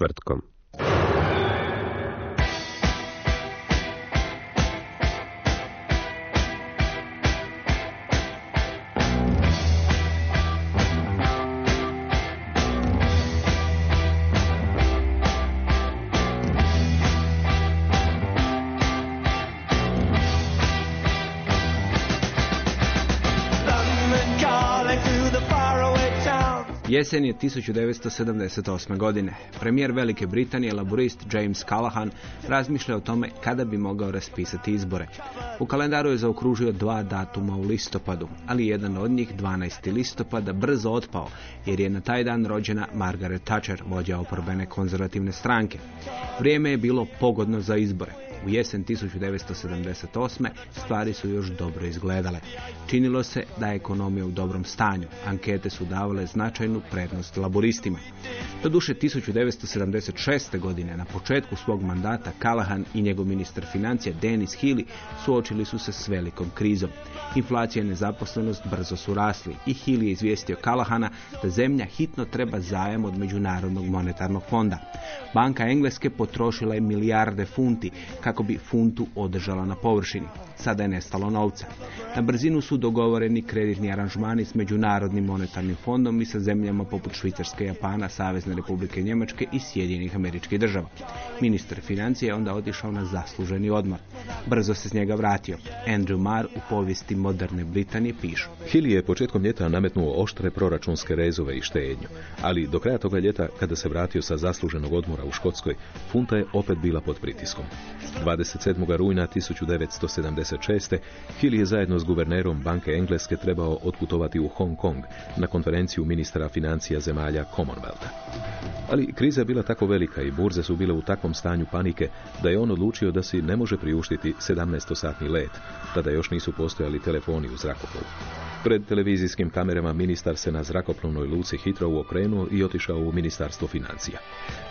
Povijest town. Jesen je 1978. godine. Premijer Velike Britanije, laborist James Callahan, razmišlja o tome kada bi mogao raspisati izbore. U kalendaru je zaokružio dva datuma u listopadu, ali jedan od njih, 12. listopada, brzo otpao, jer je na taj dan rođena Margaret Thatcher, vođa oporbene konzervativne stranke. Vrijeme je bilo pogodno za izbore. U jesen 1978. stvari su još dobro izgledale. Činilo se da je ekonomija u dobrom stanju. Ankete su davale značajnu prednost laboristima. Doduše 1976. godine na početku svog mandata Callahan i njegov ministar financija Dennis Healy suočili su se s velikom krizom. Inflacija i nezaposlenost brzo su rasli i Healy je izvijestio Callahana da zemlja hitno treba zajam od Međunarodnog monetarnog fonda. Banka Engleske potrošila je milijarde funti bi funtu održala na površini. Sada je nestalo novca. Na brzinu su dogovoreni kreditni aranžmani s Međunarodnim monetarnim fondom i sa zemljama poput Švicarske, Japana, Savezne republike Njemačke i Sjedinjenih američkih država. Ministar financija je onda otišao na zasluženi odmor. Brzo se s njega vratio. Andrew Marr u povijesti moderne Britanije pišu. Hill je početkom ljeta nametnuo oštre proračunske rezove i štednju, ali do kraja toga ljeta, kada se vratio sa zasluženog odmora u Škotskoj, funta je opet bila pod pritiskom. 27. rujna 1976. Hill je zajedno s guvernerom Banke Engleske trebao otputovati u Hong Kong na konferenciju ministara financija zemalja Commonwealtha. Ali kriza je bila tako velika i burze su bile u takvom stanju panike da je on odlučio da si ne može priuštiti 17-satni let. Tada još nisu postojali telefoni u zrakoplovu. Pred televizijskim kamerama ministar se na zrakoplovnoj luci Hitrovu okrenuo i otišao u ministarstvo financija.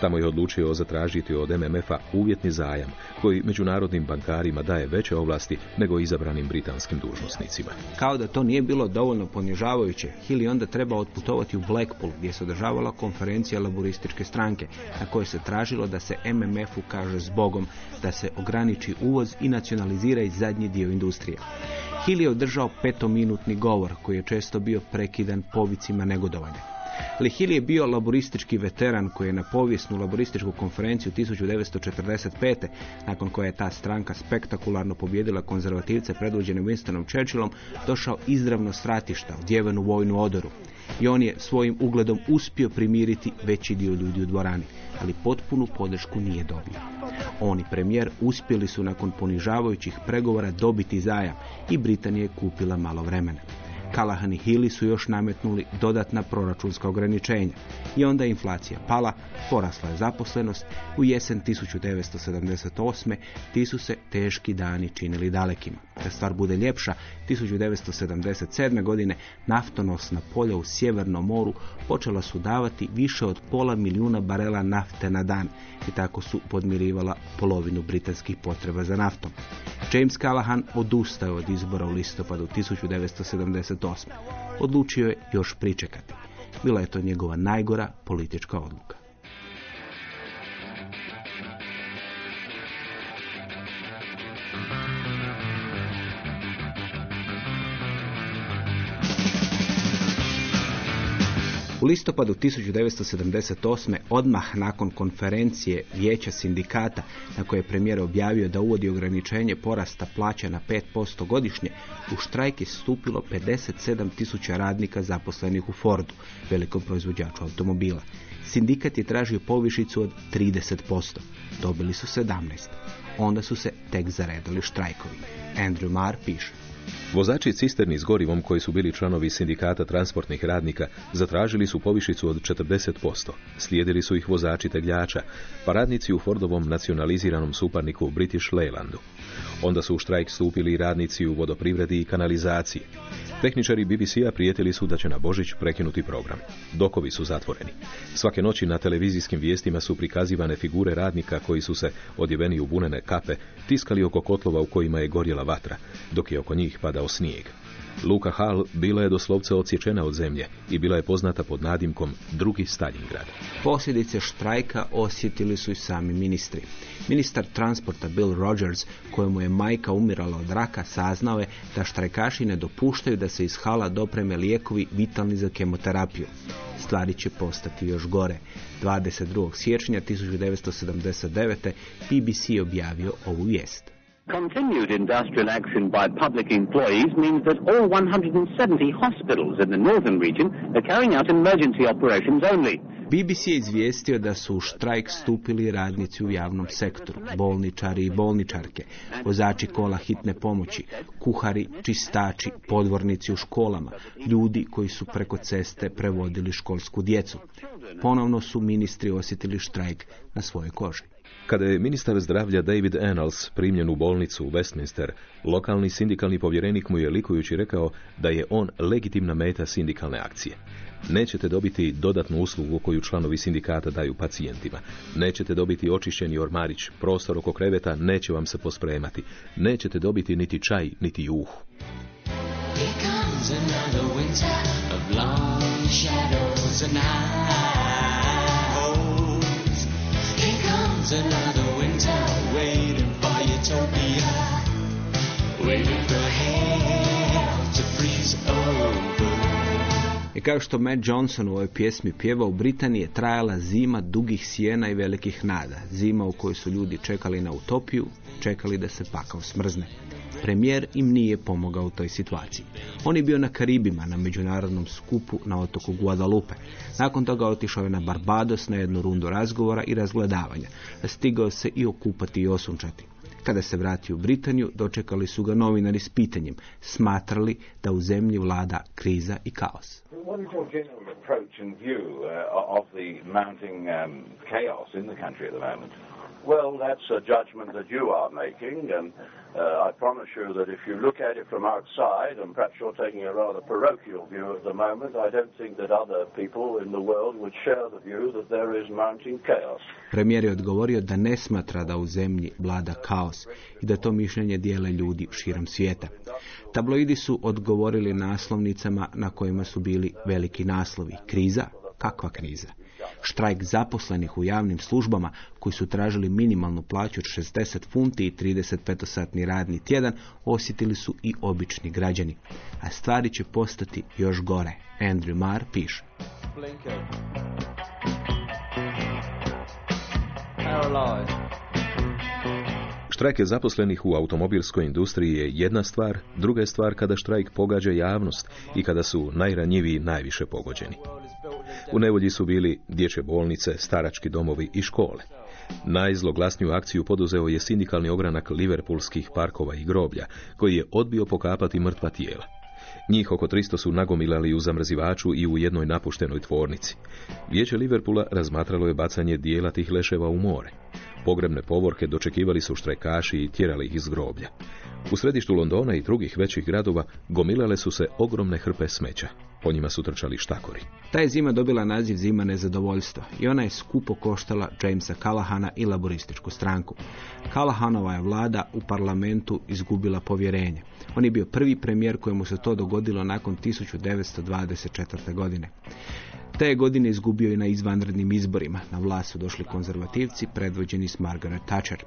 Tamo je odlučio zatražiti od MMF-a uvjetni zajam koji međunarodnim bankarima daje veće ovlasti nego izabranim britanskim dužnosnicima. Kao da to nije bilo dovoljno ponižavajuće, Hill onda trebao otputovati u Blackpool gdje se održavala konferencija laborističke stranke na kojoj se tražilo da se MMF-u kaže zbogom da se ograniči uvoz i nacionalizira i zadnji dio industrije. Hill je održao petominutni govor koji je često bio prekidan povicima negodovanja. Ali Hill je bio laboristički veteran koji je na povijesnu laborističku konferenciju 1945. nakon koje je ta stranka spektakularno pobjedila konzervativce predvođene Winstonom Churchillom, došao izravno s ratišta, u vojnu odoru. I on je svojim ugledom uspio primiriti veći dio ljudi u dvorani, ali potpunu podršku nije dobio. On i premijer uspjeli su nakon ponižavajućih pregovora dobiti zajam i Britanija je kupila malo vremena. Callahan i Healy su još nametnuli dodatna proračunska ograničenja. I onda je inflacija pala, porasla je zaposlenost, u jesen 1978. ti su se teški dani činili dalekima. Da stvar bude ljepša, 1977. godine naftonosna polja u Sjevernom moru počela su davati više od pola milijuna barela nafte na dan i tako su podmirivala polovinu britanskih potreba za naftom. James Callahan odustao od izbora u listopadu 1978. Odlučio je još pričekati. Bila je to njegova najgora politička odluka. U listopadu 1978. odmah nakon konferencije Vijeća sindikata na koje je premijer objavio da uvodi ograničenje porasta plaća na 5% godišnje, u štrajk je stupilo 57 tisuća radnika zaposlenih u Fordu, velikom proizvođaču automobila. Sindikat je tražio povišicu od 30%. Dobili su 17. Onda su se tek zaredali štrajkovi. Andrew Marr piše. Vozači cisterni s gorivom koji su bili članovi sindikata transportnih radnika zatražili su povišicu od 40%. Slijedili su ih vozači tegljača, pa radnici u Fordovom nacionaliziranom suparniku British Leylandu. Onda su u štrajk stupili radnici u vodoprivredi i kanalizaciji. Tehničari BBC-a prijetili su da će na Božić prekinuti program. Dokovi su zatvoreni. Svake noći na televizijskim vijestima su prikazivane figure radnika koji su se, odjeveni u bunene kape, tiskali oko kotlova u kojima je gorjela vatra, dok je oko njih padao snijeg. Luka Hall bila je doslovce odsječena od zemlje i bila je poznata pod nadimkom drugi Stalingrad. Posljedice štrajka osjetili su i sami ministri. Ministar transporta Bill Rogers, kojemu je majka umirala od raka, saznao je da štrajkaši ne dopuštaju da se iz hala dopreme lijekovi vitalni za kemoterapiju. Stvari će postati još gore. 22. siječnja 1979. BBC objavio ovu vijest. Continued industrial action by public employees means that all 170 hospitals in the northern region are carrying out emergency operations only. BBC je izvijestio da su u štrajk stupili radnici u javnom sektoru, bolničari i bolničarke, vozači kola hitne pomoći, kuhari, čistači, podvornici u školama, ljudi koji su preko ceste prevodili školsku djecu. Ponovno su ministri osjetili štrajk na svojoj koži. Kada je ministar zdravlja David Annals primljen u bolnicu u Westminster, lokalni sindikalni povjerenik mu je likujući rekao da je on legitimna meta sindikalne akcije. Nećete dobiti dodatnu uslugu koju članovi sindikata daju pacijentima. Nećete dobiti očišćeni ormarić, prostor oko kreveta neće vam se pospremati. Nećete dobiti niti čaj, niti juhu. Here comes another winter of long shadows and holes. Comes another winter waiting for utopia. Waiting for hell to freeze over. I kao što Matt Johnson u ovoj pjesmi pjeva, u Britaniji je trajala zima dugih sjena i velikih nada. Zima u kojoj su ljudi čekali na utopiju, čekali da se pakao smrzne. Premijer im nije pomogao u toj situaciji. On je bio na Karibima, na međunarodnom skupu na otoku Guadalupe. Nakon toga otišao je na Barbados na jednu rundu razgovora i razgledavanja. Stigao se i okupati i osunčati. Kada se vratio u Britaniju, dočekali su ga novinari s pitanjem, smatrali da u zemlji vlada kriza i kaos. Approach and view uh, of the mounting um, chaos in the country at the moment? Well, that's a judgment that you are making, and uh, I promise you that if you look at it from outside, and perhaps you're taking a rather parochial view at the moment, I don't think that other people in the world would share the view that there is mounting chaos. Premijer je odgovorio da ne smatra da u zemlji vlada kaos i da to mišljenje dijele ljudi širom svijeta. Tabloidi su odgovorili naslovnicama na kojima su bili veliki naslovi. Kriza? Kakva kriza? Štrajk zaposlenih u javnim službama koji su tražili minimalnu plaću od 60 funti i 35-satni radni tjedan osjetili su i obični građani. A stvari će postati još gore. Andrew Marr piše. Štrajke zaposlenih u automobilskoj industriji je jedna stvar, druga je stvar kada štrajk pogađa javnost i kada su najranjiviji najviše pogođeni. U nevolji su bili dječje bolnice, starački domovi i škole. Najzloglasniju akciju poduzeo je sindikalni ogranak liverpoolskih parkova i groblja, koji je odbio pokapati mrtva tijela. Njih oko 300 su nagomilali u zamrzivaču i u jednoj napuštenoj tvornici. Vijeće Liverpoola razmatralo je bacanje dijela tih leševa u more. Pogrebne povorke dočekivali su štrajkaši i tjerali ih iz groblja. U središtu Londona i drugih većih gradova gomilale su se ogromne hrpe smeća. Po njima su trčali štakori. Ta zima dobila naziv zima nezadovoljstva i ona je skupo koštala Jamesa Callahana i laborističku stranku. Callahanova je vlada u parlamentu izgubila povjerenje. On je bio prvi premijer kojemu se to dogodilo nakon 1924. godine. Te je godine izgubio i na izvanrednim izborima. Na vlast su došli konzervativci predvođeni s Margaret Thatcher.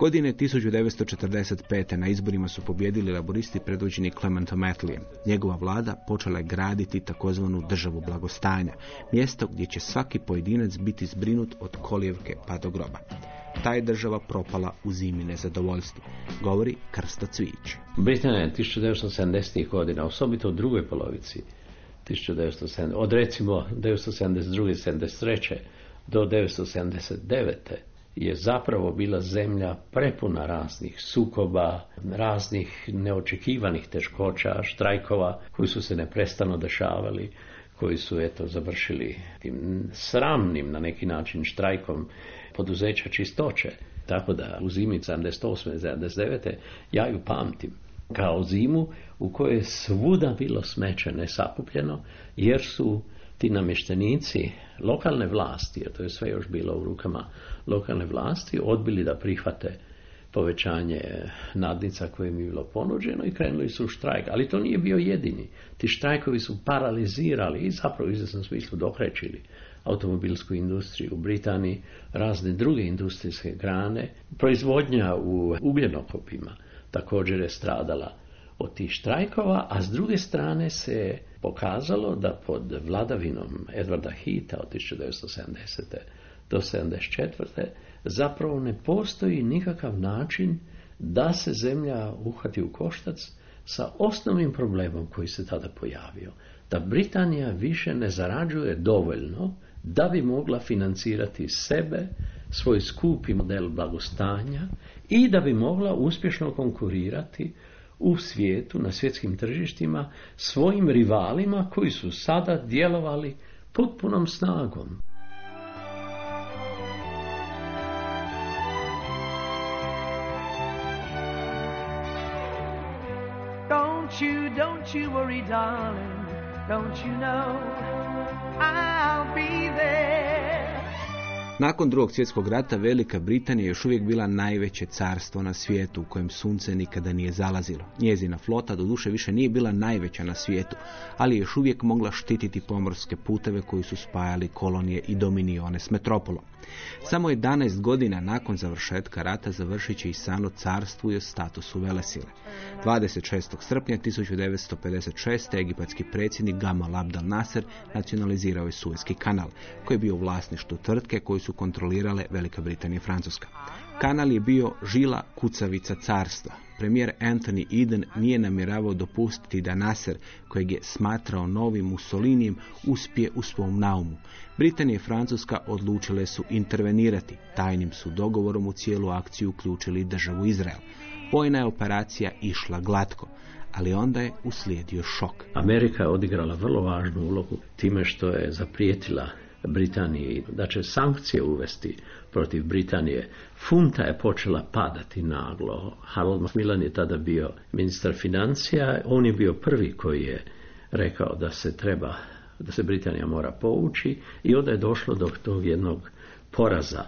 Godine 1945. na izborima su pobjedili laboristi predvođeni Clementom Attleeom. Njegova vlada počela je graditi takozvanu državu blagostanja, mjesto gdje će svaki pojedinac biti zbrinut od kolijevke pa do groba. Ta je država propala u zimi nezadovoljstva, govori Krsta Cvić. Britanija je 1970. godina, osobito u drugoj polovici 1970, od recimo 1972. 73. do 1979. je zapravo bila zemlja prepuna raznih sukoba, raznih neočekivanih teškoća, štrajkova koji su se neprestano dešavali, koji su eto završili tim sramnim na neki način štrajkom poduzeća čistoće. Tako da u zimi 78. 79. ja ju pamtim kao zimu u kojoj je svuda bilo smeće nesakupljeno jer su ti namještenici lokalne vlasti, jer to je sve još bilo u rukama lokalne vlasti, odbili da prihvate povećanje nadnica koje im je bilo ponuđeno i krenuli su u štrajk. Ali to nije bio jedini. Ti štrajkovi su paralizirali i zapravo u izvjesnom smislu dokrećili automobilsku industriju u Britaniji, razne druge industrijske grane. Proizvodnja u ugljenokopima također je stradala od tih štrajkova, a s druge strane se pokazalo da pod vladavinom Edvarda Hita od 1970. do 1974. zapravo ne postoji nikakav način da se zemlja uhvati u koštac sa osnovnim problemom koji se tada pojavio. Da Britanija više ne zarađuje dovoljno da bi mogla financirati sebe, svoj skupi model blagostanja i da bi mogla uspješno konkurirati u svijetu, na svjetskim tržištima, svojim rivalima koji su sada djelovali potpunom snagom. Don't you, don't you worry, darling. Don't you know I'll be there. Nakon drugog svjetskog rata Velika Britanija je još uvijek bila najveće carstvo na svijetu u kojem sunce nikada nije zalazilo. Njezina flota doduše više nije bila najveća na svijetu, ali je još uvijek mogla štititi pomorske puteve koji su spajali kolonije i dominione s metropolom. Samo 11 godina nakon završetka rata završit će i Sano carstvu i o statusu velesile. 26. srpnja 1956. egipatski predsjednik Gamal Abdel Nasser nacionalizirao je Suezki kanal, koji je bio u vlasništvu tvrtke koji su kontrolirale Velika Britanija i Francuska. Kanal je bio žila kucavica carstva. Premijer Anthony Eden nije namjeravao dopustiti da Nasser, kojeg je smatrao novim Mussolinijem, uspije u svom naumu. Britanija i Francuska odlučile su intervenirati. Tajnim su dogovorom u cijelu akciju uključili državu Izrael. Vojna je operacija išla glatko, ali onda je uslijedio šok. Amerika je odigrala vrlo važnu ulogu time što je zaprijetila Britaniji da će sankcije uvesti protiv Britanije. Funta je počela padati naglo. Harold Macmillan je tada bio ministar financija. On je bio prvi koji je rekao da se treba, da se Britanija mora povući i onda je došlo do tog jednog poraza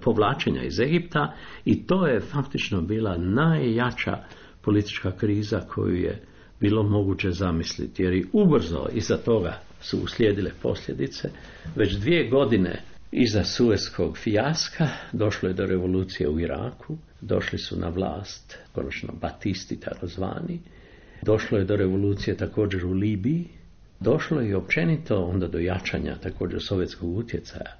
povlačenja iz Egipta i to je faktično bila najjača politička kriza koju je bilo moguće zamisliti, jer i ubrzo iza toga su uslijedile posljedice. Već dvije godine iza Suezkog fijaska došlo je do revolucije u Iraku, došli su na vlast, konačno Batisti takozvani, došlo je do revolucije također u Libiji, došlo je općenito onda do jačanja također sovjetskog utjecaja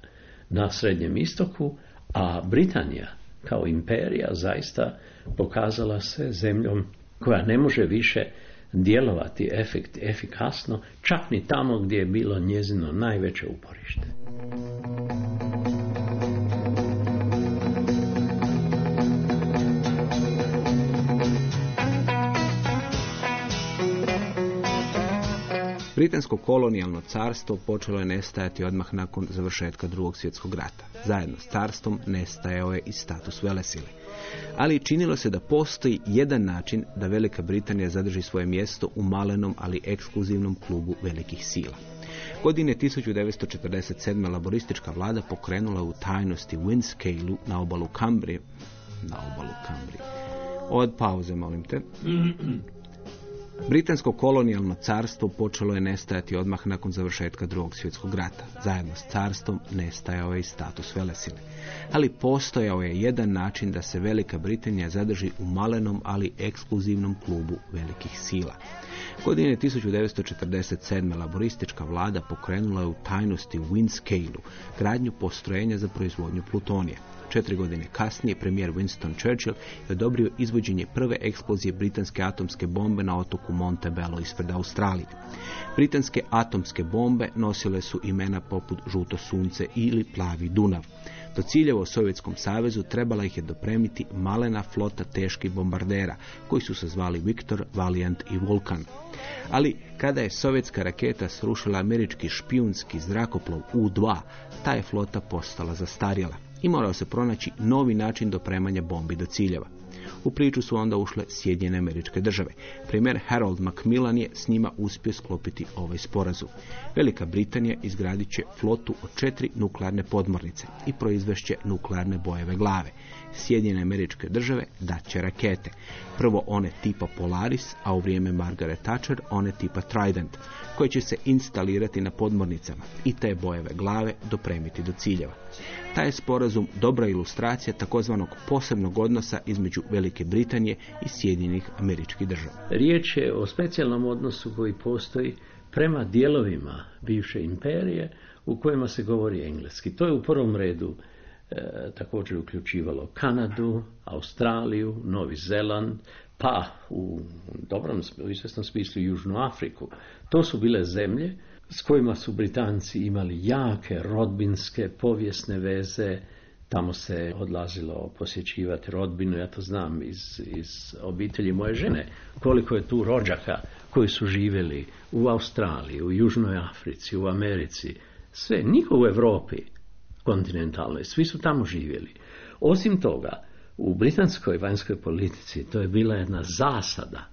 na Srednjem istoku, a Britanija kao imperija zaista pokazala se zemljom koja ne može više djelovati efekt, efikasno čak ni tamo gdje je bilo njezino najveće uporište. Britansko kolonijalno carstvo počelo je nestajati odmah nakon završetka drugog svjetskog rata. Zajedno s carstvom nestajao je i status velesile. Ali činilo se da postoji jedan način da Velika Britanija zadrži svoje mjesto u malenom, ali ekskluzivnom klubu velikih sila. Godine 1947. laboristička vlada pokrenula u tajnosti Windscale na obalu Kambrije. Na obalu Kambrije. Od pauze, molim te. Britansko kolonijalno carstvo počelo je nestajati odmah nakon završetka drugog svjetskog rata. Zajedno s carstvom nestajao je i status velesile. Ali postojao je jedan način da se Velika Britanija zadrži u malenom, ali ekskluzivnom klubu velikih sila. Godine 1947. laboristička vlada pokrenula je u tajnosti u Windscale gradnju postrojenja za proizvodnju plutonija. Četiri godine kasnije premijer Winston Churchill je odobrio izvođenje prve eksplozije britanske atomske bombe na otoku Montebello ispred Australije. Britanske atomske bombe nosile su imena poput Žuto sunce ili Plavi Dunav. Do ciljeva u Sovjetskom savezu trebala ih je dopremiti malena flota teških bombardera, koji su se zvali Victor, Valiant i Vulcan. Ali kada je sovjetska raketa srušila američki špijunski zrakoplov U-2, ta je flota postala zastarjela i morao se pronaći novi način dopremanja bombi do ciljeva. U priču su onda ušle Sjedinjene američke države. Premijer Harold Macmillan je s njima uspio sklopiti ovaj sporazum. Velika Britanija izgradit će flotu od četiri nuklearne podmornice i proizvešće nuklearne bojeve glave. Sjedinjene američke države daće rakete. Prvo one tipa Polaris, a u vrijeme Margaret Thatcher one tipa Trident, koje će se instalirati na podmornicama i te bojeve glave dopremiti do ciljeva. Taj sporazum dobra ilustracija takozvanog posebnog odnosa između Velike Britanije i Sjedinjenih američkih država. Riječ je o specijalnom odnosu koji postoji prema dijelovima bivše imperije u kojima se govori engleski. To je u prvom redu e, također uključivalo Kanadu, Australiju, Novi Zeland, pa u dobrom, u izvjesnom smislu Južnu Afriku. To su bile zemlje s kojima su Britanci imali jake rodbinske povijesne veze, tamo se odlazilo posjećivati rodbinu, ja to znam iz, iz obitelji moje žene, koliko je tu rođaka koji su živjeli u Australiji, u Južnoj Africi, u Americi, sve, niko u Europi kontinentalnoj, svi su tamo živjeli. Osim toga, u britanskoj vanjskoj politici to je bila jedna zasada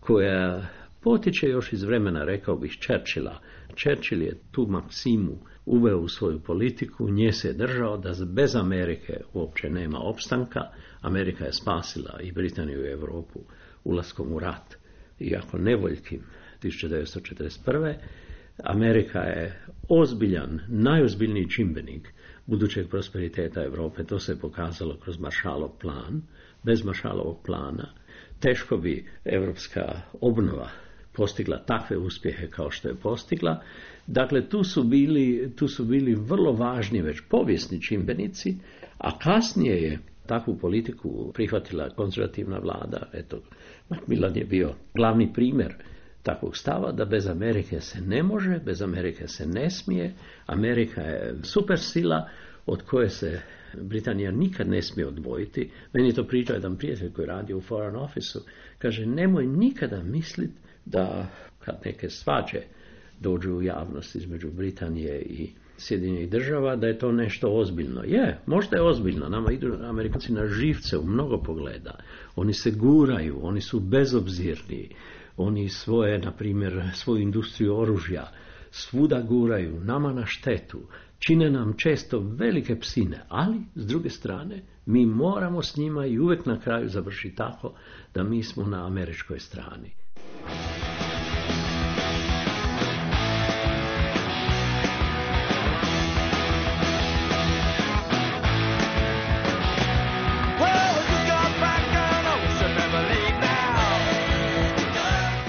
koja potiče još iz vremena, rekao bih, Churchilla. Churchill je tu maksimu uveo u svoju politiku, nje se držao da bez Amerike uopće nema opstanka. Amerika je spasila i Britaniju i Europu ulaskom u rat, iako nevoljkim 1941. Amerika je ozbiljan, najozbiljniji čimbenik budućeg prosperiteta Europe. To se je pokazalo kroz Maršalov plan. Bez Maršalovog plana teško bi evropska obnova postigla takve uspjehe kao što je postigla. Dakle, tu su bili, tu su bili vrlo važni već povijesni čimbenici, a kasnije je takvu politiku prihvatila konzervativna vlada. Eto, Macmillan je bio glavni primjer takvog stava da bez Amerike se ne može, bez Amerike se ne smije. Amerika je super sila od koje se Britanija nikad ne smije odvojiti. Meni je to pričao jedan prijatelj koji radi u Foreign Office-u. Kaže, nemoj nikada misliti da kad neke svađe dođu u javnost između Britanije i Sjedinjenih država, da je to nešto ozbiljno. Je, možda je ozbiljno. Nama idu Amerikanci na živce u mnogo pogleda. Oni se guraju, oni su bezobzirni. Oni svoje, na primjer, svoju industriju oružja svuda guraju, nama na štetu. Čine nam često velike psine, ali s druge strane mi moramo s njima i uvijek na kraju završiti tako da mi smo na američkoj strani.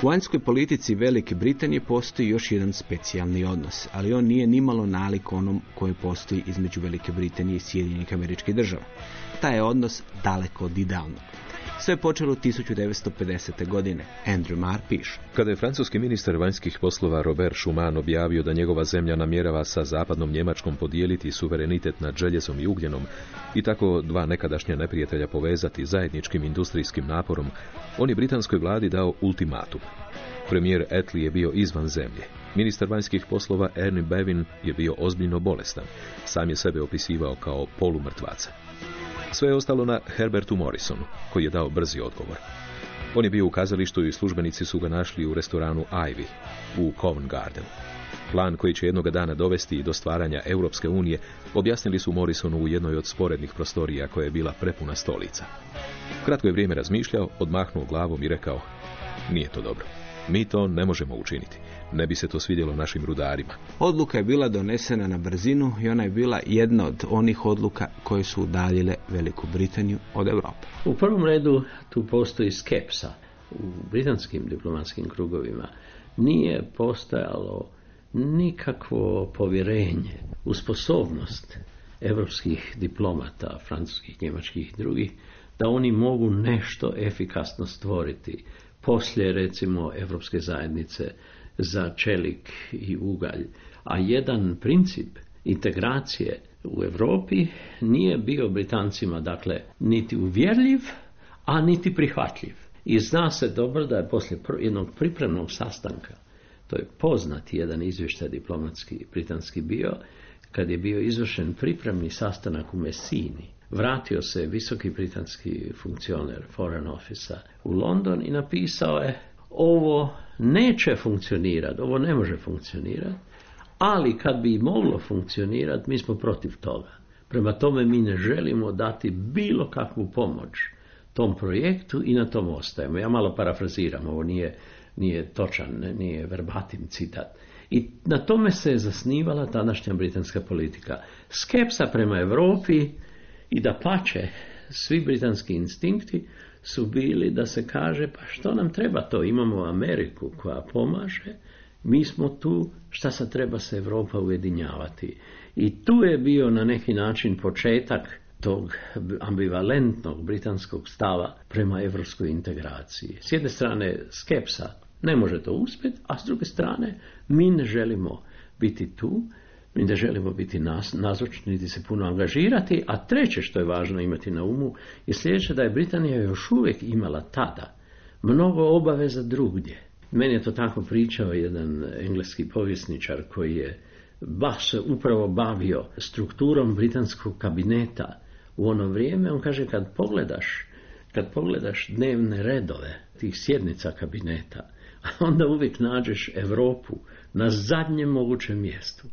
U vanjskoj politici Velike Britanije postoji još jedan specijalni odnos, ali on nije nimalo nalik onom koji postoji između Velike Britanije i Sjedinjenih američkih država. Taj je odnos daleko od idealnog. Sve je počelo 1950. godine. Andrew Marr piše. Kada je francuski ministar vanjskih poslova Robert Schuman objavio da njegova zemlja namjerava sa zapadnom Njemačkom podijeliti suverenitet nad željezom i ugljenom i tako dva nekadašnja neprijatelja povezati zajedničkim industrijskim naporom, on je britanskoj vladi dao ultimatum. Premijer Attlee je bio izvan zemlje. Ministar vanjskih poslova Ernie Bevin je bio ozbiljno bolestan. Sam je sebe opisivao kao polumrtvaca. Sve je ostalo na Herbertu Morrisonu, koji je dao brzi odgovor. On je bio u kazalištu i službenici su ga našli u restoranu Ivy u Covent Garden. Plan koji će jednoga dana dovesti do stvaranja Europske unije objasnili su Morrisonu u jednoj od sporednih prostorija koja je bila prepuna stolica. Kratko je vrijeme razmišljao, odmahnuo glavom i rekao nije to dobro. Mi to ne možemo učiniti. Ne bi se to svidjelo našim rudarima. Odluka je bila donesena na brzinu i ona je bila jedna od onih odluka koje su udaljile Veliku Britaniju od Europe. U prvom redu tu postoji skepsa u britanskim diplomatskim krugovima. Nije postojalo nikakvo povjerenje u sposobnost evropskih diplomata, francuskih, njemačkih i drugih, da oni mogu nešto efikasno stvoriti poslije recimo Evropske zajednice za čelik i ugalj. A jedan princip integracije u Europi nije bio Britancima dakle niti uvjerljiv, a niti prihvatljiv. I zna se dobro da je poslije jednog pripremnog sastanka, to je poznati jedan izvještaj diplomatski britanski bio, kad je bio izvršen pripremni sastanak u Messini, vratio se visoki britanski funkcioner Foreign Office u London i napisao je ovo neće funkcionirati, ovo ne može funkcionirati, ali kad bi moglo funkcionirati, mi smo protiv toga. Prema tome mi ne želimo dati bilo kakvu pomoć tom projektu i na tom ostajemo. Ja malo parafraziram, ovo nije, nije točan, nije verbatim citat. I na tome se je zasnivala tadašnja britanska politika. Skepsa prema Europi i da pače, svi britanski instinkti su bili da se kaže pa što nam treba to, imamo Ameriku koja pomaže, mi smo tu, šta sad treba se Europa ujedinjavati. I tu je bio na neki način početak tog ambivalentnog britanskog stava prema evropskoj integraciji. S jedne strane skepsa, ne može to uspjeti, a s druge strane mi ne želimo biti tu, mi ne želimo biti nas, nazočni niti se puno angažirati, a treće što je važno imati na umu je sljedeće da je Britanija još uvijek imala tada mnogo obaveza drugdje. Meni je to tako pričao jedan engleski povjesničar koji je baš se upravo bavio strukturom britanskog kabineta u ono vrijeme. On kaže kad pogledaš, kad pogledaš dnevne redove tih sjednica kabineta, onda uvijek nađeš Europu na zadnjem mogućem mjestu.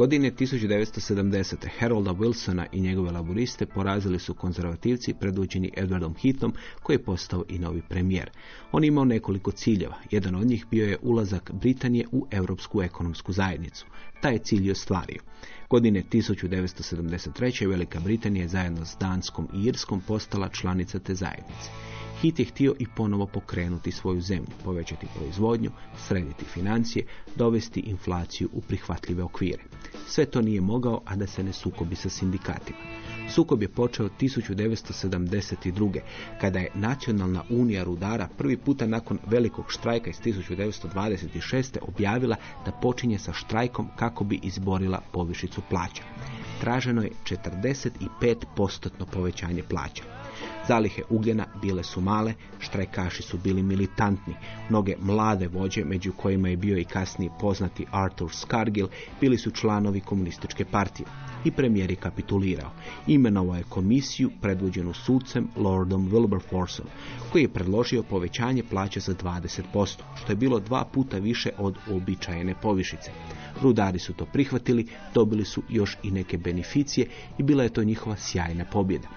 Godine 1970. Harolda Wilsona i njegove laboriste porazili su konzervativci predvođeni Edwardom Heathom koji je postao i novi premijer. On imao nekoliko ciljeva. Jedan od njih bio je ulazak Britanije u Europsku ekonomsku zajednicu. Taj je cilj ostvario. Godine 1973. Velika Britanija je zajedno s Danskom i Irskom postala članica te zajednice. Hit je htio i ponovo pokrenuti svoju zemlju, povećati proizvodnju, srediti financije, dovesti inflaciju u prihvatljive okvire. Sve to nije mogao, a da se ne sukobi sa sindikatima. Sukob je počeo 1972. kada je Nacionalna unija rudara prvi puta nakon velikog štrajka iz 1926. objavila da počinje sa štrajkom kako bi izborila povišicu plaća. Traženo je 45% povećanje plaća. Zalihe ugljena bile su male, štrajkaši su bili militantni. Mnoge mlade vođe, među kojima je bio i kasniji poznati Arthur Scargill, bili su članovi komunističke partije. I premijer je kapitulirao. Imenovao je komisiju predvođenu sucem Lordom Wilberforceom, koji je predložio povećanje plaće za 20%, što je bilo dva puta više od uobičajene povišice. Rudari su to prihvatili, dobili su još i neke beneficije i bila je to njihova sjajna pobjeda.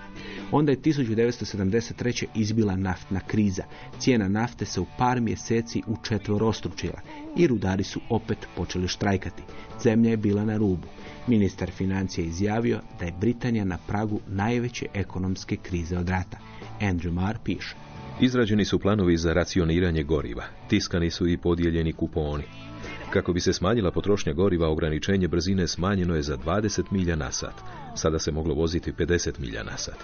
Onda je 1973. izbila naftna kriza. Cijena nafte se u par mjeseci učetvorostručila i rudari su opet počeli štrajkati. Zemlja je bila na rubu. Ministar financija izjavio da je Britanija na pragu najveće ekonomske krize od rata. Andrew Marr piše. Izrađeni su planovi za racioniranje goriva. Tiskani su i podijeljeni kuponi. Kako bi se smanjila potrošnja goriva, ograničenje brzine smanjeno je za 20 milja na sat. Sada se moglo voziti 50 milja na sat.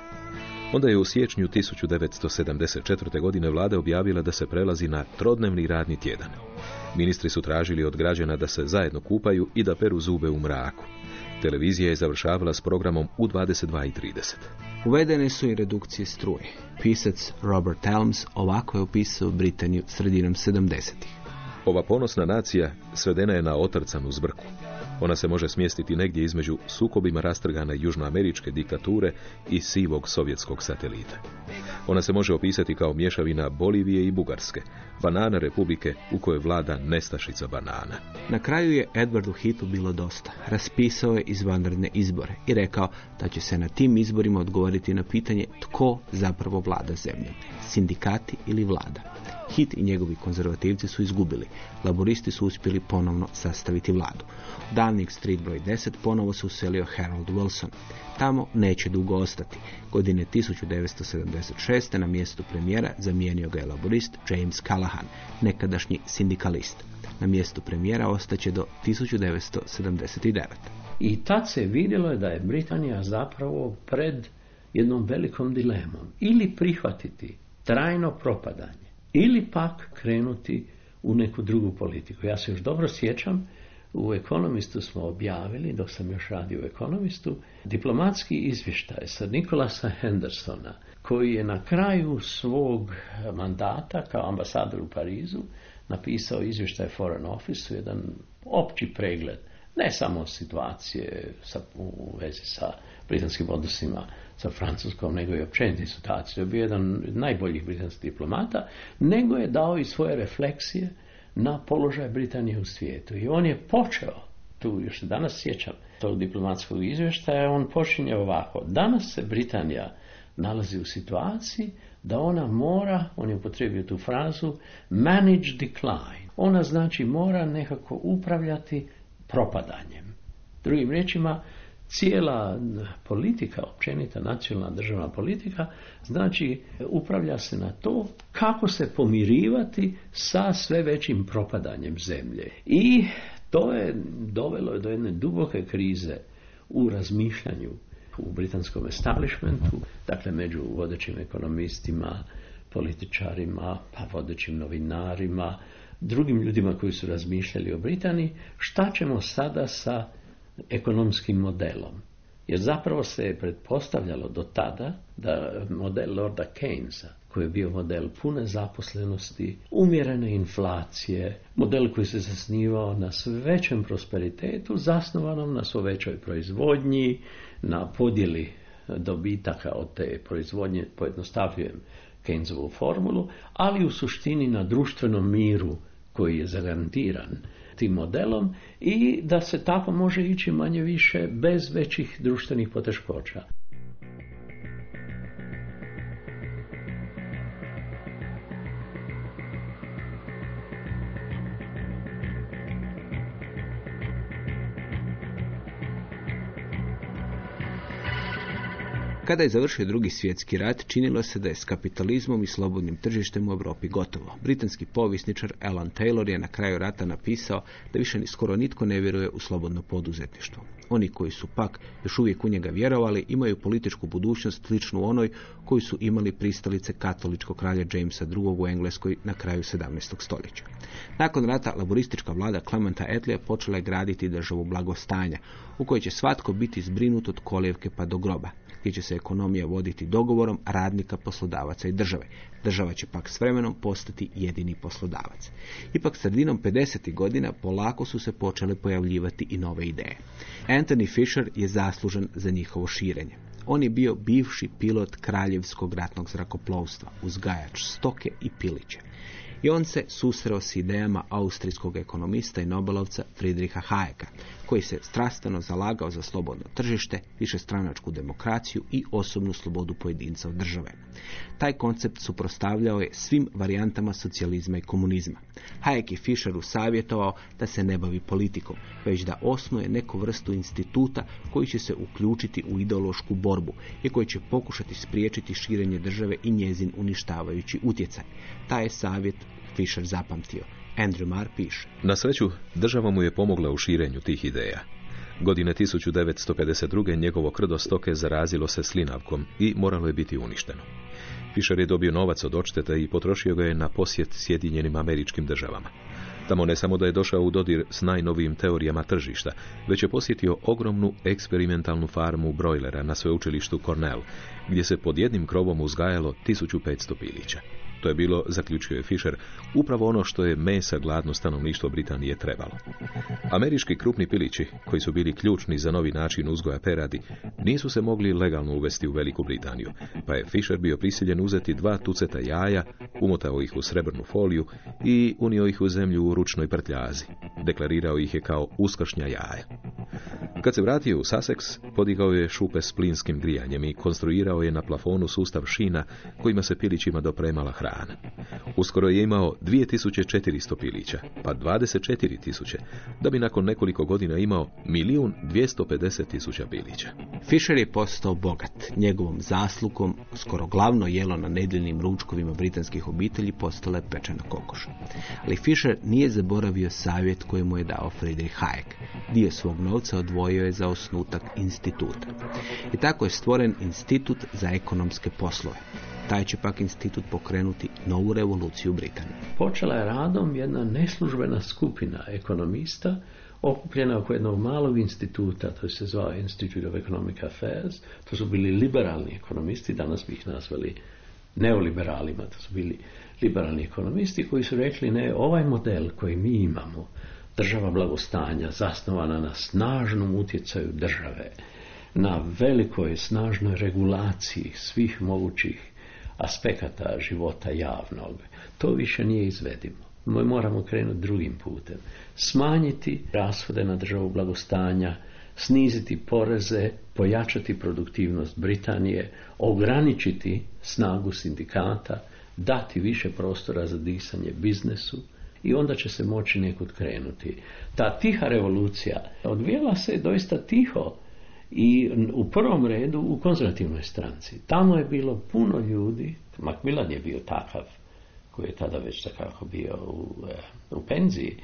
Onda je u siječnju 1974. godine vlada objavila da se prelazi na trodnevni radni tjedan. Ministri su tražili od građana da se zajedno kupaju i da peru zube u mraku. Televizija je završavala s programom u 22.30. Uvedene su i redukcije struje. Pisac Robert Helms ovako je opisao Britaniju sredinom 70. Ova ponosna nacija svedena je na otrcanu zbrku. Ona se može smjestiti negdje između sukobima rastrgane južnoameričke diktature i sivog sovjetskog satelita. Ona se može opisati kao mješavina Bolivije i Bugarske, banana republike u kojoj vlada nestašica banana. Na kraju je Edwardu Hitu bilo dosta. Raspisao je izvanredne izbore i rekao da će se na tim izborima odgovoriti na pitanje tko zapravo vlada zemljom, sindikati ili vlada. Hit i njegovi konzervativci su izgubili. Laboristi su uspjeli ponovno sastaviti vladu. U Downing Street broj 10 ponovo se uselio Harold Wilson. Tamo neće dugo ostati. Godine 1976. na mjestu premijera zamijenio ga je laborist James Callahan, nekadašnji sindikalist. Na mjestu premijera ostaće do 1979. I tad se vidjelo je da je Britanija zapravo pred jednom velikom dilemom. Ili prihvatiti trajno propadanje, ili pak krenuti u neku drugu politiku. Ja se još dobro sjećam, u Ekonomistu smo objavili, dok sam još radio u Ekonomistu, diplomatski izvještaj sa Nikolasa Hendersona, koji je na kraju svog mandata kao ambasador u Parizu napisao izvještaj Foreign Office, jedan opći pregled, ne samo situacije sa, u vezi sa britanskim odnosima sa Francuskom, nego i općeniti situaciju. Bio jedan od najboljih britanskih diplomata, nego je dao i svoje refleksije na položaj Britanije u svijetu. I on je počeo, tu još danas sjećam, tog diplomatskog izvještaja, on počinje ovako. Danas se Britanija nalazi u situaciji da ona mora, on je upotrijebio tu frazu, manage decline. Ona znači mora nekako upravljati propadanjem. Drugim riječima, cijela politika, općenita nacionalna državna politika, znači upravlja se na to kako se pomirivati sa sve većim propadanjem zemlje. I to je dovelo do jedne duboke krize u razmišljanju u britanskom establishmentu, dakle među vodećim ekonomistima, političarima, pa vodećim novinarima, drugim ljudima koji su razmišljali o Britaniji, šta ćemo sada sa ekonomskim modelom. Jer zapravo se je pretpostavljalo do tada da model Lorda Keynesa, koji je bio model pune zaposlenosti, umjerene inflacije, model koji se zasnivao na sve većem prosperitetu, zasnovanom na sve većoj proizvodnji, na podjeli dobitaka od te proizvodnje, pojednostavljujem Keynesovu formulu, ali u suštini na društvenom miru koji je zagarantiran tim modelom i da se tako može ići manje više bez većih društvenih poteškoća. Kada je završio drugi svjetski rat, činilo se da je s kapitalizmom i slobodnim tržištem u Europi gotovo. Britanski povisničar Alan Taylor je na kraju rata napisao da više ni skoro nitko ne vjeruje u slobodno poduzetništvo. Oni koji su pak još uvijek u njega vjerovali imaju političku budućnost sličnu onoj koju su imali pristalice katoličkog kralja Jamesa II. u Engleskoj na kraju 17. stoljeća. Nakon rata laboristička vlada Clementa Attleya počela je graditi državu blagostanja u kojoj će svatko biti zbrinut od kolijevke pa do groba gdje će se ekonomija voditi dogovorom radnika, poslodavaca i države. Država će pak s vremenom postati jedini poslodavac. Ipak sredinom 50. godina polako su se počele pojavljivati i nove ideje. Anthony Fisher je zaslužan za njihovo širenje. On je bio bivši pilot kraljevskog ratnog zrakoplovstva, uzgajač stoke i pilića. I on se susreo s idejama austrijskog ekonomista i Nobelovca Friedricha Hayeka, koji se strastveno zalagao za slobodno tržište, višestranačku demokraciju i osobnu slobodu pojedinca od države. Taj koncept suprostavljao je svim varijantama socijalizma i komunizma. Hayek je Fisheru savjetovao da se ne bavi politikom, već da osnuje neku vrstu instituta koji će se uključiti u ideološku borbu i koji će pokušati spriječiti širenje države i njezin uništavajući utjecaj. Taj je savjet Fisher zapamtio. Andrew Marr piše. Na sreću, država mu je pomogla u širenju tih ideja. Godine 1952. njegovo krdo stoke zarazilo se slinavkom i moralo je biti uništeno. Fisher je dobio novac od odšteta i potrošio ga je na posjet Sjedinjenim američkim državama. Tamo ne samo da je došao u dodir s najnovijim teorijama tržišta, već je posjetio ogromnu eksperimentalnu farmu brojlera na sveučilištu Cornell, gdje se pod jednim krovom uzgajalo 1500 pilića. To je bilo, zaključuje Fisher, upravo ono što je mesa gladno stanovništvo Britanije trebalo. Američki krupni pilići, koji su bili ključni za novi način uzgoja peradi, nisu se mogli legalno uvesti u Veliku Britaniju, pa je Fisher bio prisiljen uzeti dva tuceta jaja, umotao ih u srebrnu foliju i unio ih u zemlju u ručnoj prtljazi. Deklarirao ih je kao uskršnja jaja. Kad se vratio u Sussex, podigao je šupe s plinskim grijanjem i konstruirao je na plafonu sustav šina kojima se pilićima dopremala hrana. Uskoro je imao 2400 pilića, pa 24.000, da bi nakon nekoliko godina imao milijun 250 tisuća pilića. Fisher je postao bogat. Njegovom zaslukom skoro glavno jelo na nedeljnim ručkovima britanskih obitelji postala je pečena kokoša. Ali Fisher nije zaboravio savjet koji mu je dao Friedrich Hayek. Dio svog novca odvojio je za osnutak instituta. I tako je stvoren institut za ekonomske poslove. Taj će pak institut pokrenuti novu revoluciju u Britaniji. Počela je radom jedna neslužbena skupina ekonomista okupljena oko jednog malog instituta, to se zvao Institute of Economic Affairs. To su bili liberalni ekonomisti, danas bi ih nazvali neoliberalima, to su bili liberalni ekonomisti koji su rekli ne, ovaj model koji mi imamo, država blagostanja, zasnovana na snažnom utjecaju države, na velikoj snažnoj regulaciji svih mogućih aspekata života javnog. To više nije izvedivo. Mi moramo krenuti drugim putem. Smanjiti rashode na državu blagostanja, sniziti poreze, pojačati produktivnost Britanije, ograničiti snagu sindikata, dati više prostora za disanje biznesu i onda će se moći nekud krenuti. Ta tiha revolucija odvijela se doista tiho i u prvom redu u konzervativnoj stranci. Tamo je bilo puno ljudi, Macmillan je bio takav, koji je tada već takako bio u, e, u penziji,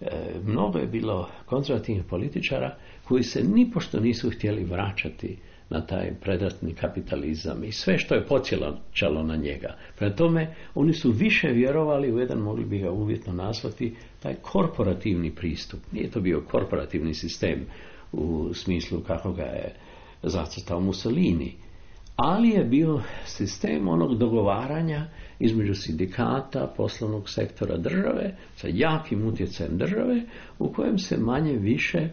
e, mnogo je bilo konzervativnih političara koji se nipošto nisu htjeli vraćati na taj predratni kapitalizam i sve što je počelo na njega. Prema tome, oni su više vjerovali u jedan, mogli bi ga uvjetno nazvati, taj korporativni pristup. Nije to bio korporativni sistem u smislu kako ga je zacrtao Mussolini, ali je bio sistem onog dogovaranja između sindikata, poslovnog sektora države, sa jakim utjecajem države, u kojem se manje više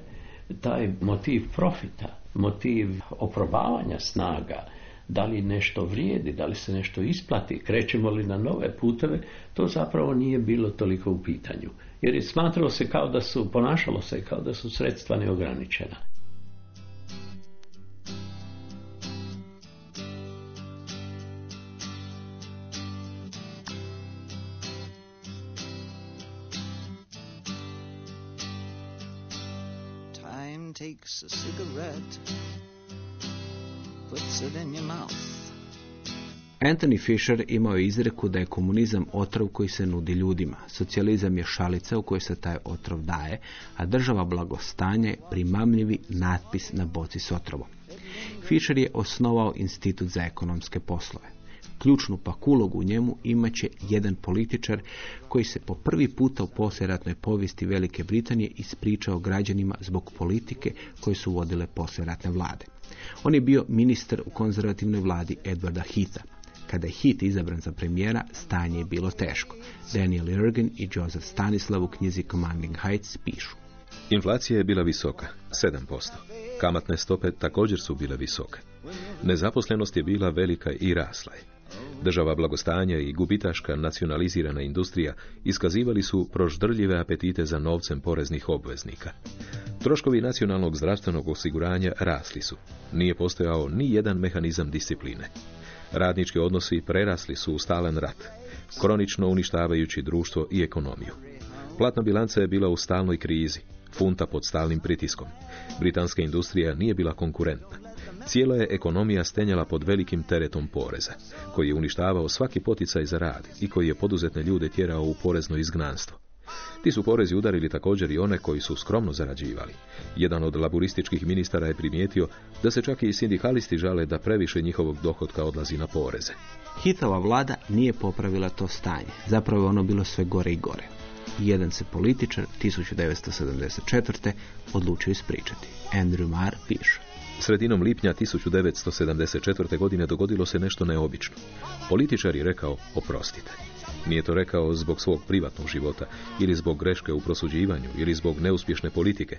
taj motiv profita, motiv oprobavanja snaga, da li nešto vrijedi, da li se nešto isplati, krećemo li na nove puteve, to zapravo nije bilo toliko u pitanju. Jer je smatralo se kao da su, ponašalo se kao da su sredstva neograničena. Takes a cigarette, puts it in your mouth. Anthony Fisher imao je izreku da je komunizam otrov koji se nudi ljudima. Socijalizam je šalica u kojoj se taj otrov daje, a država blagostanja je primamljivi natpis na boci s otrovom. Fisher je osnovao institut za ekonomske poslove. Ključnu pak ulogu u njemu imat će jedan političar koji se po prvi puta u poslijeratnoj povijesti Velike Britanije ispričao građanima zbog politike koje su vodile poslijeratne vlade. On je bio ministar u konzervativnoj vladi Edwarda Heatha. Kada je Heath izabran za premijera, stanje je bilo teško. Daniel Jurgen i Joseph Stanislav u knjizi Commanding Heights pišu. Inflacija je bila visoka, 7%. Kamatne stope također su bile visoke. Nezaposlenost je bila velika i rasla je. Država blagostanja i gubitaška nacionalizirana industrija iskazivali su proždrljive apetite za novcem poreznih obveznika. Troškovi nacionalnog zdravstvenog osiguranja rasli su. Nije postojao ni jedan mehanizam discipline. Radnički odnosi prerasli su u stalen rat, kronično uništavajući društvo i ekonomiju. Platna bilanca je bila u stalnoj krizi, funta pod stalnim pritiskom. Britanska industrija nije bila konkurentna. Cijela je ekonomija stenjala pod velikim teretom poreza, koji je uništavao svaki poticaj za rad i koji je poduzetne ljude tjerao u porezno izgnanstvo. Ti su porezi udarili također i one koji su skromno zarađivali. Jedan od laburističkih ministara je primijetio da se čak i sindikalisti žale da previše njihovog dohotka odlazi na poreze. Hitova vlada nije popravila to stanje. Zapravo ono bilo sve gore i gore. Jedan se političar 1974. odlučio ispričati. Andrew Marr piše. Sredinom lipnja 1974. godine dogodilo se nešto neobično. Političar je rekao oprostite. Nije to rekao zbog svog privatnog života, ili zbog greške u prosuđivanju, ili zbog neuspješne politike.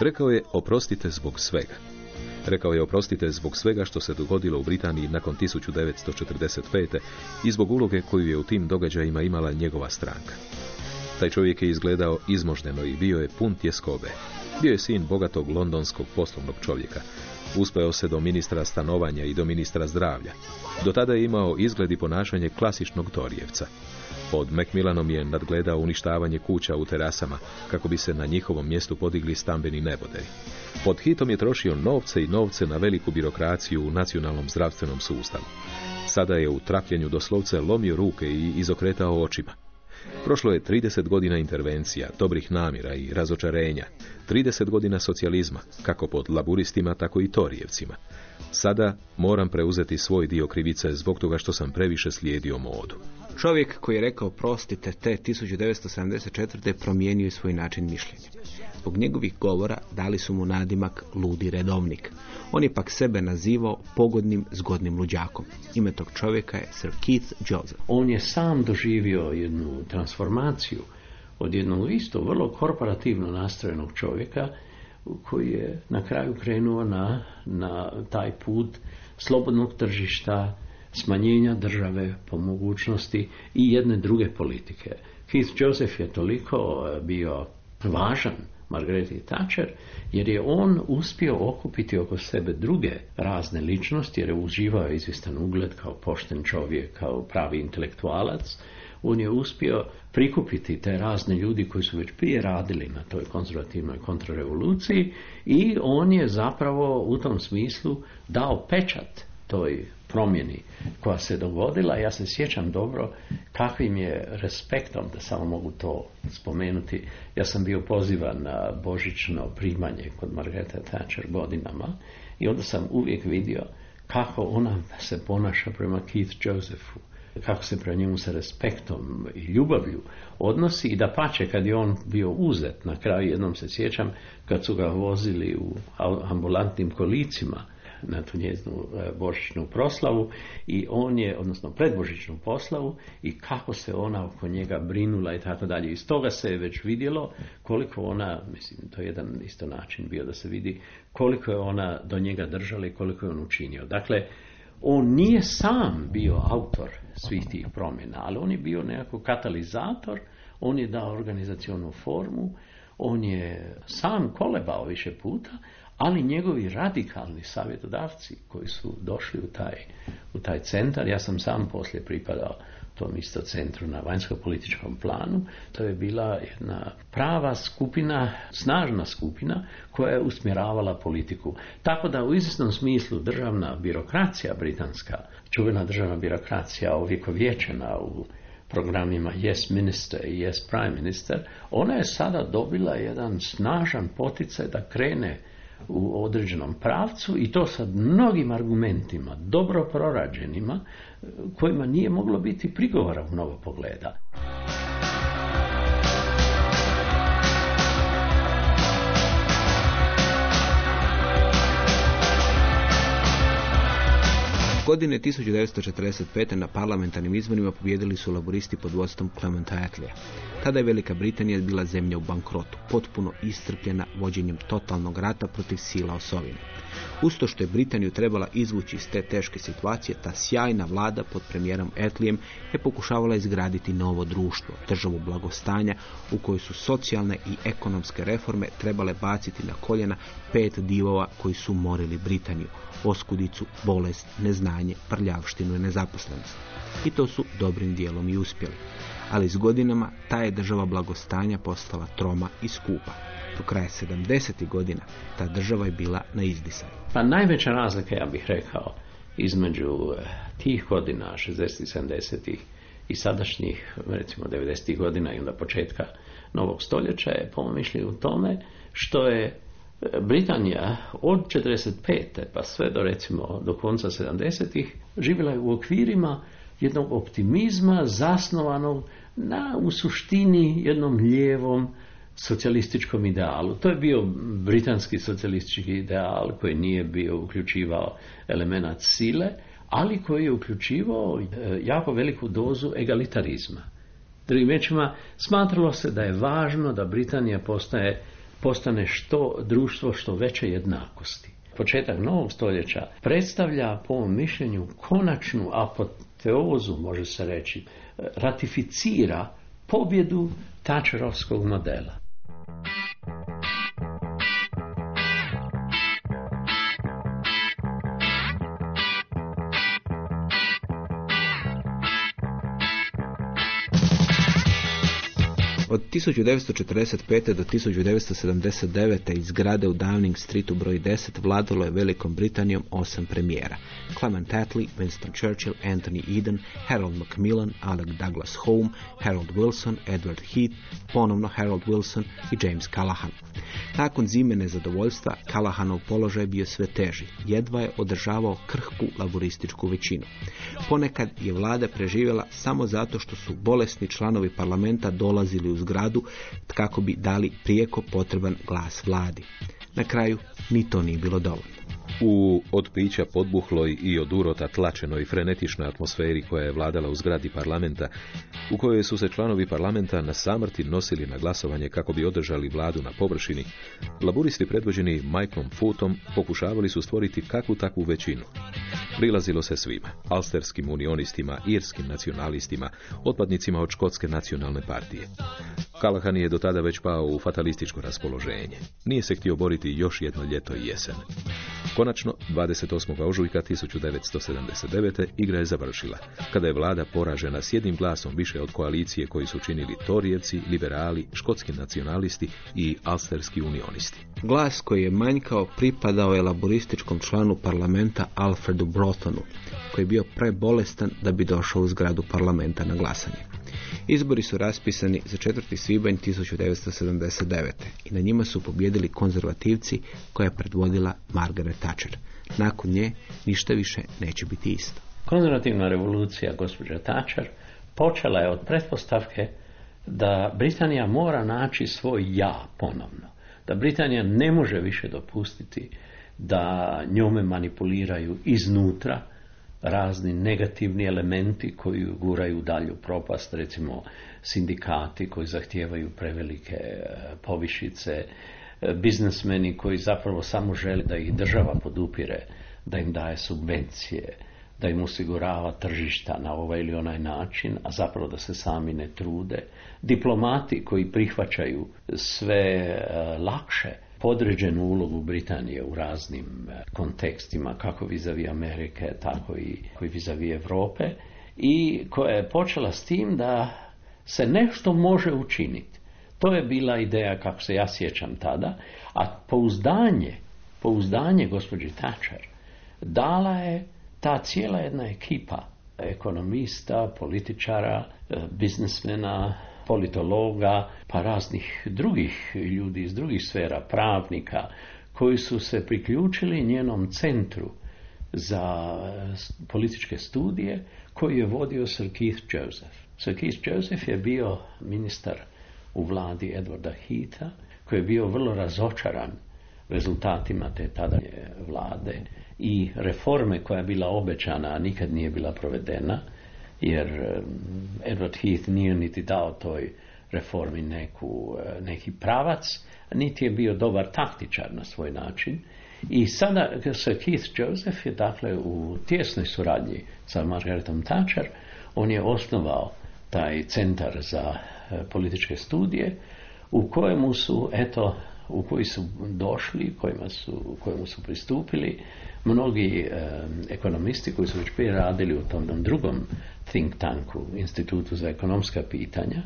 Rekao je oprostite zbog svega. Rekao je oprostite zbog svega što se dogodilo u Britaniji nakon 1945. i zbog uloge koju je u tim događajima imala njegova stranka. Taj čovjek je izgledao izmožneno i bio je pun tjeskobe. Bio je sin bogatog londonskog poslovnog čovjeka. Uspeo se do ministra stanovanja i do ministra zdravlja. Do tada je imao izgled i ponašanje klasičnog Torijevca. Pod Macmillanom je nadgledao uništavanje kuća u terasama, kako bi se na njihovom mjestu podigli stambeni neboderi. Pod hitom je trošio novce i novce na veliku birokraciju u nacionalnom zdravstvenom sustavu. Sada je u trapljenju doslovce lomio ruke i izokretao očima. Prošlo je 30 godina intervencija, dobrih namjera i razočarenja, 30 godina socijalizma, kako pod laburistima, tako i torijevcima. Sada moram preuzeti svoj dio krivice zbog toga što sam previše slijedio modu. Čovjek koji je rekao prostite te 1974. promijenio je svoj način mišljenja. Zbog njegovih govora dali su mu nadimak ludi redovnik. On je pak sebe nazivao pogodnim zgodnim luđakom. Ime tog čovjeka je Sir Keith Joseph. On je sam doživio jednu transformaciju od jednog isto vrlo korporativno nastrojenog čovjeka koji je na kraju krenuo na, na taj put slobodnog tržišta, smanjenja države po mogućnosti i jedne druge politike. Keith Joseph je toliko bio važan Margareti Thatcher, jer je on uspio okupiti oko sebe druge razne ličnosti, jer je uživao izvjestan ugled kao pošten čovjek, kao pravi intelektualac. On je uspio prikupiti te razne ljudi koji su već prije radili na toj konzervativnoj kontrarevoluciji i on je zapravo u tom smislu dao pečat toj promjeni koja se dogodila. Ja se sjećam dobro kakvim je respektom, da samo mogu to spomenuti. Ja sam bio pozivan na božićno primanje kod Margareta Thatcher godinama i onda sam uvijek vidio kako ona se ponaša prema Keith Josephu kako se prema njemu sa respektom i ljubavlju odnosi i da pače kad je on bio uzet na kraju jednom se sjećam kad su ga vozili u ambulantnim kolicima na tu njeznu e, božićnu proslavu i on je, odnosno predbožićnu proslavu i kako se ona oko njega brinula i tako dalje. Iz toga se je već vidjelo koliko ona, mislim, to je jedan isto način bio da se vidi koliko je ona do njega držala i koliko je on učinio. Dakle, on nije sam bio autor svih tih promjena, ali on je bio nekako katalizator, on je dao organizacionu formu, on je sam kolebao više puta, ali njegovi radikalni savjetodavci koji su došli u taj, u taj centar, ja sam sam poslije pripadao tom isto centru na vanjsko-političkom planu, to je bila jedna prava skupina, snažna skupina koja je usmjeravala politiku. Tako da u izvjesnom smislu državna birokracija britanska, čuvena državna birokracija ovjekovječena u programima Yes Minister i Yes Prime Minister, ona je sada dobila jedan snažan poticaj da krene u određenom pravcu i to sa mnogim argumentima, dobro prorađenima, kojima nije moglo biti prigovora u mnogo pogleda. Godine 1945. na parlamentarnim izborima pobjedili su laboristi pod vodstvom Clementa Attleya. Tada je Velika Britanija bila zemlja u bankrotu, potpuno istrpljena vođenjem totalnog rata protiv sila osovine. Usto što je Britaniju trebala izvući iz te teške situacije, ta sjajna vlada pod premijerom Etlijem je pokušavala izgraditi novo društvo, državu blagostanja u kojoj su socijalne i ekonomske reforme trebale baciti na koljena pet divova koji su morili Britaniju, oskudicu, bolest, neznanje, prljavštinu i nezaposlenost. I to su dobrim dijelom i uspjeli. Ali s godinama ta je država blagostanja postala troma i skupa. Do kraja 70. godina ta država je bila na izdisaju. Pa najveća razlika, ja bih rekao, između eh, tih godina, 60. 70. i sadašnjih, recimo 90. godina i onda početka novog stoljeća je po u tome što je eh, Britanija od 45. pa sve do recimo do konca 70. živjela je u okvirima jednog optimizma zasnovanog na u suštini jednom lijevom socijalističkom idealu. To je bio britanski socijalistički ideal koji nije bio uključivao element sile, ali koji je uključivao e, jako veliku dozu egalitarizma. Drugim riječima, smatralo se da je važno da Britanija postaje, postane što društvo što veće jednakosti. Početak novog stoljeća predstavlja po ovom mišljenju konačnu apoteozu, može se reći, ratificira pobjedu Thatcherovskog modela. 1945. do 1979. iz zgrade u Downing Streetu broj 10 vladalo je Velikom Britanijom osam premijera. Clement Attlee, Winston Churchill, Anthony Eden, Harold Macmillan, Alec Douglas Home, Harold Wilson, Edward Heath, ponovno Harold Wilson i James Callahan. Nakon zime nezadovoljstva, Callahanov položaj bio sve teži. Jedva je održavao krhku laborističku većinu. Ponekad je vlada preživjela samo zato što su bolesni članovi parlamenta dolazili u zgradu kako bi dali prijeko potreban glas vladi. Na kraju ni to nije bilo dovoljno. U od pića podbuhloj i od urota tlačenoj frenetičnoj atmosferi koja je vladala u zgradi parlamenta, u kojoj su se članovi parlamenta na samrti nosili na glasovanje kako bi održali vladu na površini, laburisti predvođeni Michaelom Footom pokušavali su stvoriti kakvu takvu većinu. Prilazilo se svima, alsterskim unionistima, irskim nacionalistima, otpadnicima od škotske nacionalne partije. Kalahan je do tada već pao u fatalističko raspoloženje. Nije se htio boriti još jedno ljeto i jesen. Konačno, 28. ožujka 1979. igra je završila, kada je vlada poražena s jednim glasom više od koalicije koji su činili Torijevci, liberali, škotski nacionalisti i alsterski unionisti. Glas koji je manjkao pripadao je laborističkom članu parlamenta Alfredu Brothonu, koji je bio prebolestan da bi došao u zgradu parlamenta na glasanje. Izbori su raspisani za 4. svibanj 1979. i na njima su pobjedili konzervativci koja je predvodila Margaret Thatcher. Nakon nje ništa više neće biti isto. Konzervativna revolucija gospođa Thatcher počela je od pretpostavke da Britanija mora naći svoj ja ponovno. Da Britanija ne može više dopustiti da njome manipuliraju iznutra, razni negativni elementi koji guraju dalju propast, recimo sindikati koji zahtijevaju prevelike e, povišice, e, biznesmeni koji zapravo samo žele da ih država podupire, da im daje subvencije, da im osigurava tržišta na ovaj ili onaj način, a zapravo da se sami ne trude. Diplomati koji prihvaćaju sve e, lakše podređenu ulogu Britanije u raznim e, kontekstima, kako vizavi Amerike, tako i koji vizavi Europe i koja je počela s tim da se nešto može učiniti. To je bila ideja, kako se ja sjećam tada, a pouzdanje, pouzdanje gospođi Thatcher dala je ta cijela jedna ekipa ekonomista, političara, e, biznismena, politologa, pa raznih drugih ljudi iz drugih sfera, pravnika, koji su se priključili njenom centru za političke studije koji je vodio Sir Keith Joseph. Sir Keith Joseph je bio ministar u vladi Edwarda Heatha, koji je bio vrlo razočaran rezultatima te tadanje vlade i reforme koja je bila obećana, a nikad nije bila provedena, jer Edward Heath nije niti dao toj reformi neku, e, neki pravac, niti je bio dobar taktičar na svoj način. I sada se Keith Joseph je dakle u tjesnoj suradnji sa Margaretom Thatcher, on je osnovao taj centar za e, političke studije u kojemu su eto u koji su došli, kojima su, kojemu su pristupili mnogi e, ekonomisti koji su već prije radili u tom drugom think tanku, Institutu za ekonomska pitanja.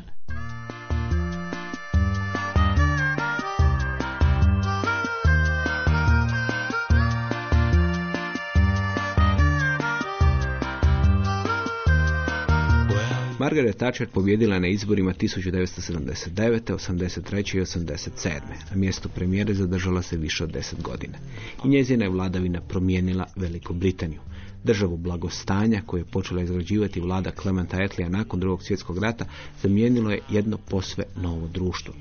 Margaret Thatcher pobjedila na izborima 1979. 83. i 87. Na mjestu premijere zadržala se više od 10 godina. I njezina je vladavina promijenila Veliku Britaniju. Državu blagostanja koju je počela izgrađivati vlada Clementa Etlija nakon drugog svjetskog rata zamijenilo je jedno posve novo društvo.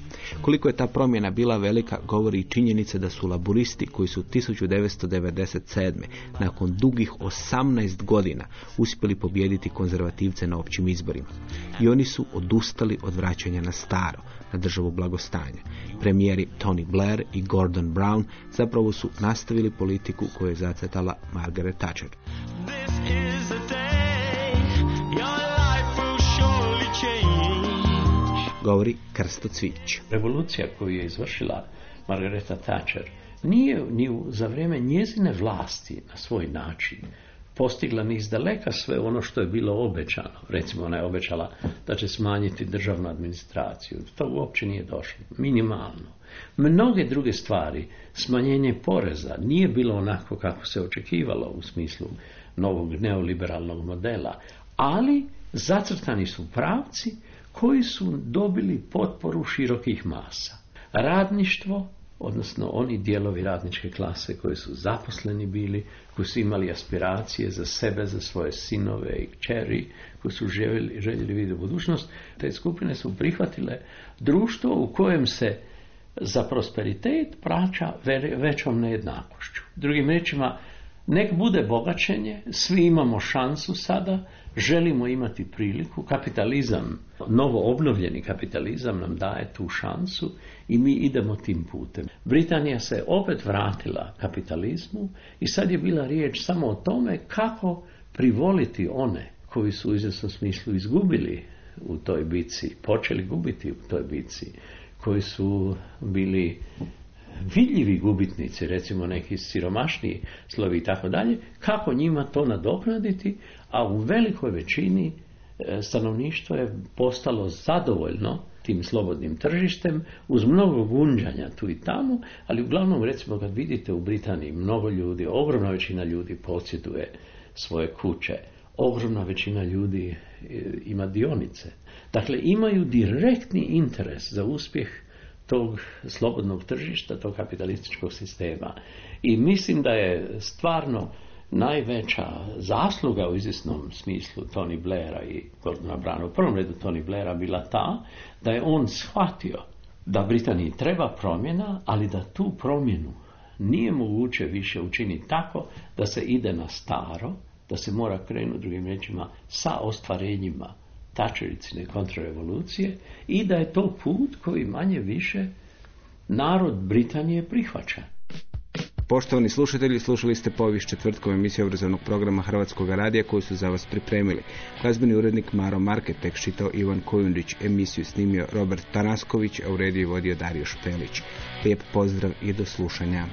Koliko je ta promjena bila velika govori i činjenica da su laburisti koji su 1997. nakon dugih 18 godina uspjeli pobijediti konzervativce na općim izborima. I oni su odustali od vraćanja na staro, na državu blagostanja. Premijeri Tony Blair i Gordon Brown zapravo su nastavili politiku koju je zacetala Margaret Thatcher. Govori Krsto Cvić. Revolucija koju je izvršila Margareta Thatcher nije ni za vrijeme njezine vlasti na svoj način postigla ni izdaleka sve ono što je bilo obećano. Recimo ona je obećala da će smanjiti državnu administraciju. To uopće nije došlo. Minimalno. Mnoge druge stvari, smanjenje poreza, nije bilo onako kako se očekivalo u smislu novog neoliberalnog modela, ali zacrtani su pravci koji su dobili potporu širokih masa. Radništvo, odnosno oni dijelovi radničke klase koji su zaposleni bili, koji su imali aspiracije za sebe, za svoje sinove i kćeri, koji su željeli, željeli vidjeti budućnost, te skupine su prihvatile društvo u kojem se za prosperitet praća većom nejednakošću. Drugim riječima, nek bude bogaćenje, svi imamo šansu sada, želimo imati priliku, kapitalizam, novo obnovljeni kapitalizam nam daje tu šansu i mi idemo tim putem. Britanija se opet vratila kapitalizmu i sad je bila riječ samo o tome kako privoliti one koji su u izvjesnom smislu izgubili u toj bici, počeli gubiti u toj bici, koji su bili vidljivi gubitnici, recimo neki siromašniji slovi i tako dalje, kako njima to nadoknaditi, a u velikoj većini e, stanovništvo je postalo zadovoljno tim slobodnim tržištem, uz mnogo gunđanja tu i tamo, ali uglavnom recimo kad vidite u Britaniji mnogo ljudi, ogromna većina ljudi posjeduje svoje kuće, ogromna većina ljudi e, ima dionice. Dakle, imaju direktni interes za uspjeh tog slobodnog tržišta, tog kapitalističkog sistema. I mislim da je stvarno najveća zasluga u izvjesnom smislu Tony Blaira i Gordona Brana, u prvom redu Tony Blaira bila ta da je on shvatio da Britaniji treba promjena, ali da tu promjenu nije moguće više učiniti tako da se ide na staro, da se mora krenuti drugim riječima sa ostvarenjima tačericine kontrarevolucije i da je to put koji manje više narod Britanije prihvaća. Poštovani slušatelji, slušali ste povijest četvrtkom emisije obrazovnog programa Hrvatskog radija koju su za vas pripremili. Glazbeni urednik Maro Market, tek čitao Ivan Kojundić, emisiju snimio Robert Tanasković, a u rediju vodio Dario Špelić. Lijep pozdrav i do slušanja.